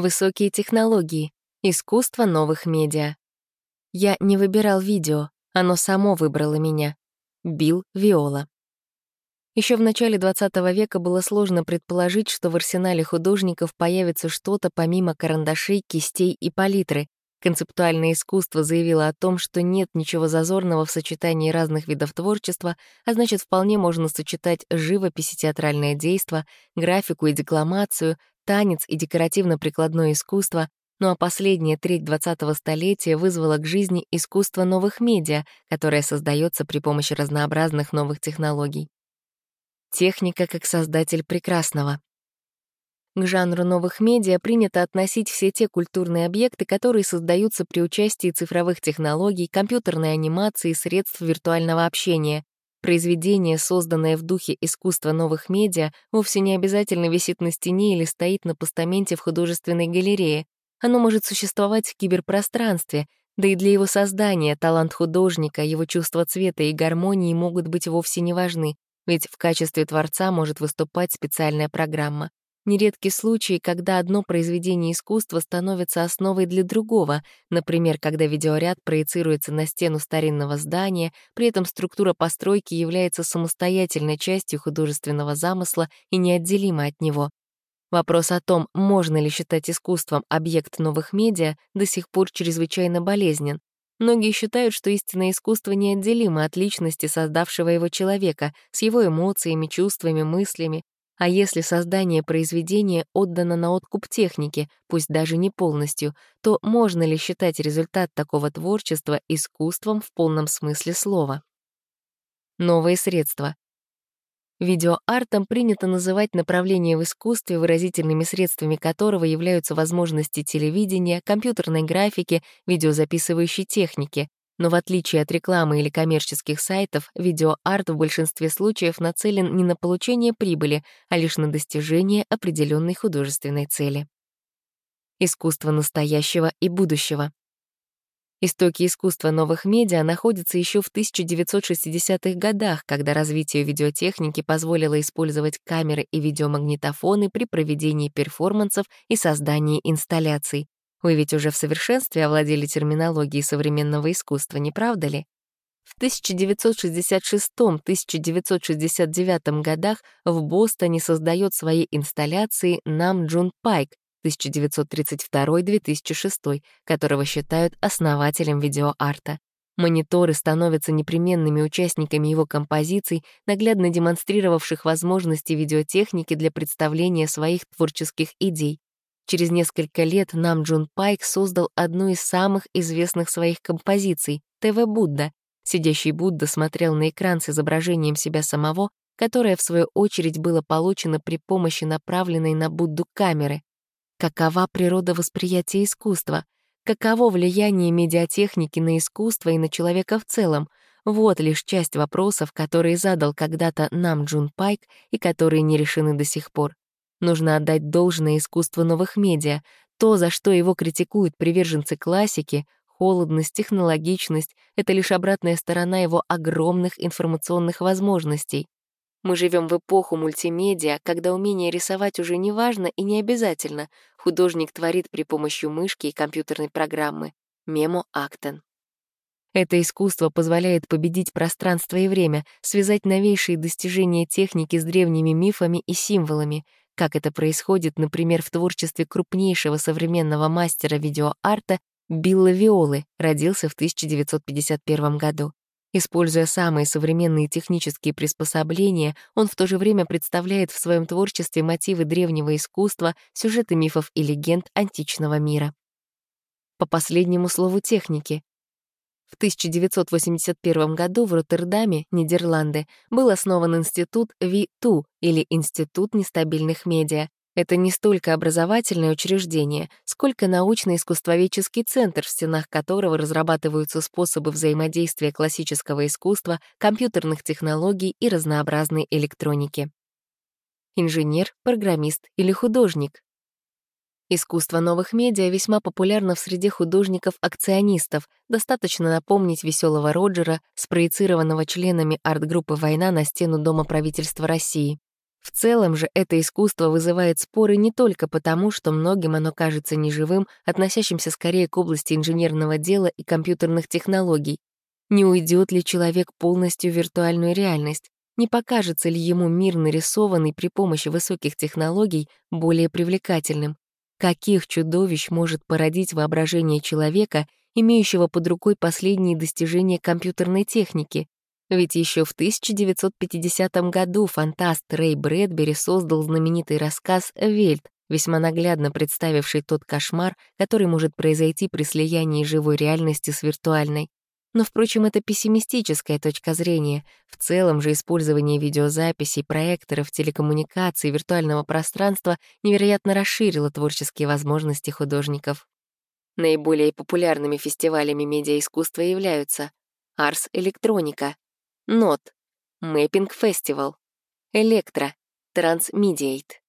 Высокие технологии. Искусство новых медиа. Я не выбирал видео, оно само выбрало меня. Билл Виола. Еще в начале XX века было сложно предположить, что в арсенале художников появится что-то помимо карандашей, кистей и палитры. Концептуальное искусство заявило о том, что нет ничего зазорного в сочетании разных видов творчества, а значит, вполне можно сочетать живопись и театральное действо, графику и декламацию, танец и декоративно-прикладное искусство, ну а последняя треть 20-го столетия вызвала к жизни искусство новых медиа, которое создается при помощи разнообразных новых технологий. Техника как создатель прекрасного. К жанру новых медиа принято относить все те культурные объекты, которые создаются при участии цифровых технологий, компьютерной анимации, средств виртуального общения. Произведение, созданное в духе искусства новых медиа, вовсе не обязательно висит на стене или стоит на постаменте в художественной галерее. Оно может существовать в киберпространстве, да и для его создания талант художника, его чувство цвета и гармонии могут быть вовсе не важны ведь в качестве творца может выступать специальная программа. Нередки случаи, когда одно произведение искусства становится основой для другого, например, когда видеоряд проецируется на стену старинного здания, при этом структура постройки является самостоятельной частью художественного замысла и неотделима от него. Вопрос о том, можно ли считать искусством объект новых медиа, до сих пор чрезвычайно болезнен. Многие считают, что истинное искусство неотделимо от личности создавшего его человека, с его эмоциями, чувствами, мыслями. А если создание произведения отдано на откуп технике, пусть даже не полностью, то можно ли считать результат такого творчества искусством в полном смысле слова? Новые средства. Видеоартом принято называть направление в искусстве, выразительными средствами которого являются возможности телевидения, компьютерной графики, видеозаписывающей техники. Но в отличие от рекламы или коммерческих сайтов, видеоарт в большинстве случаев нацелен не на получение прибыли, а лишь на достижение определенной художественной цели. Искусство настоящего и будущего. Истоки искусства новых медиа находятся еще в 1960-х годах, когда развитие видеотехники позволило использовать камеры и видеомагнитофоны при проведении перформансов и создании инсталляций. Вы ведь уже в совершенстве овладели терминологией современного искусства, не правда ли? В 1966-1969 годах в Бостоне создает свои инсталляции Нам Джун Пайк, 1932-2006, которого считают основателем видеоарта. Мониторы становятся непременными участниками его композиций, наглядно демонстрировавших возможности видеотехники для представления своих творческих идей. Через несколько лет Нам Джун Пайк создал одну из самых известных своих композиций — «ТВ Будда». Сидящий Будда смотрел на экран с изображением себя самого, которое, в свою очередь, было получено при помощи направленной на Будду камеры. Какова природа восприятия искусства? Каково влияние медиатехники на искусство и на человека в целом? Вот лишь часть вопросов, которые задал когда-то нам Джун Пайк и которые не решены до сих пор. Нужно отдать должное искусству новых медиа. То, за что его критикуют приверженцы классики, холодность, технологичность — это лишь обратная сторона его огромных информационных возможностей. Мы живем в эпоху мультимедиа, когда умение рисовать уже не важно и не обязательно. Художник творит при помощи мышки и компьютерной программы. Мемо Актен. Это искусство позволяет победить пространство и время, связать новейшие достижения техники с древними мифами и символами, как это происходит, например, в творчестве крупнейшего современного мастера видеоарта Билла Виолы, родился в 1951 году. Используя самые современные технические приспособления, он в то же время представляет в своем творчестве мотивы древнего искусства, сюжеты мифов и легенд античного мира. По последнему слову техники. В 1981 году в Роттердаме, Нидерланды, был основан институт V2 или Институт нестабильных медиа, это не столько образовательное учреждение, сколько научно-искусствоведческий центр, в стенах которого разрабатываются способы взаимодействия классического искусства, компьютерных технологий и разнообразной электроники. Инженер, программист или художник. Искусство новых медиа весьма популярно в среде художников-акционистов. Достаточно напомнить веселого Роджера, спроецированного членами арт-группы «Война» на стену Дома правительства России. В целом же это искусство вызывает споры не только потому, что многим оно кажется неживым, относящимся скорее к области инженерного дела и компьютерных технологий. Не уйдет ли человек полностью в виртуальную реальность? Не покажется ли ему мир, нарисованный при помощи высоких технологий, более привлекательным? Каких чудовищ может породить воображение человека, имеющего под рукой последние достижения компьютерной техники? Ведь еще в 1950 году фантаст Рэй Брэдбери создал знаменитый рассказ «Вельт», весьма наглядно представивший тот кошмар, который может произойти при слиянии живой реальности с виртуальной. Но, впрочем, это пессимистическая точка зрения. В целом же использование видеозаписей, проекторов, телекоммуникаций, виртуального пространства невероятно расширило творческие возможности художников. Наиболее популярными фестивалями медиаискусства являются Ars Electronica, Нот, Мэппинг Фестивал, Электро, Трансмедиейт.